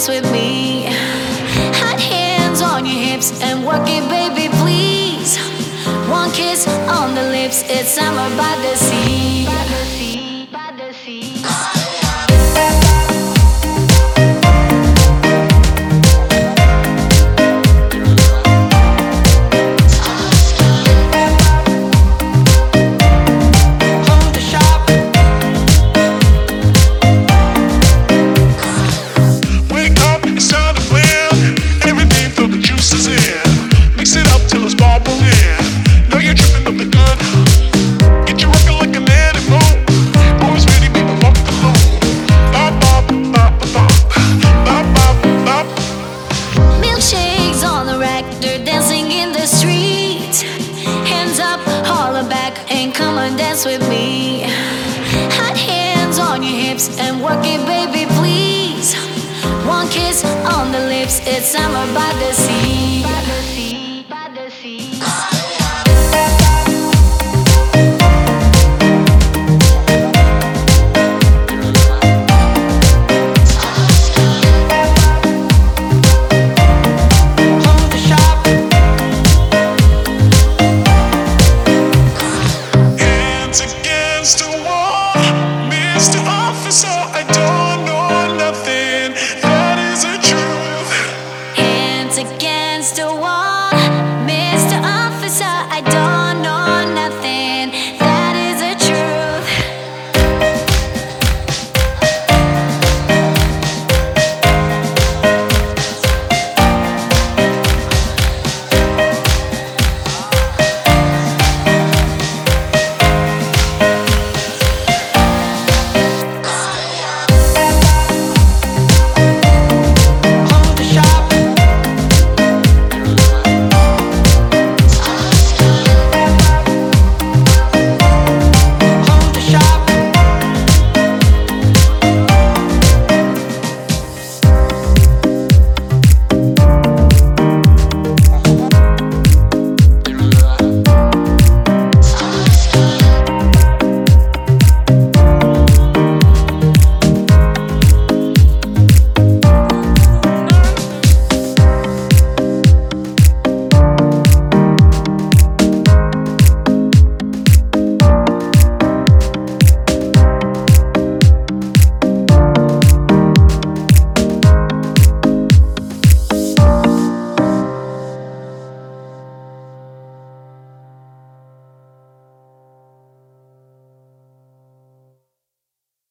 dance with me. Hot hands on your hips and work it, baby, please. One kiss on the lips, it's summer by the sea. By the sea, by the sea. Till it's bubbling. Know you're tripping up the gun. Get you rocking like an animal. Always ready, baby, walk alone. Bop, bop, bop, bop, bop, bop, bop. Milkshakes on the rack, they're dancing in the street. Hands up, holler back, and come and dance with me. Hot hands on your hips and work it, baby, please. One kiss on the lips, it's summer by the sea.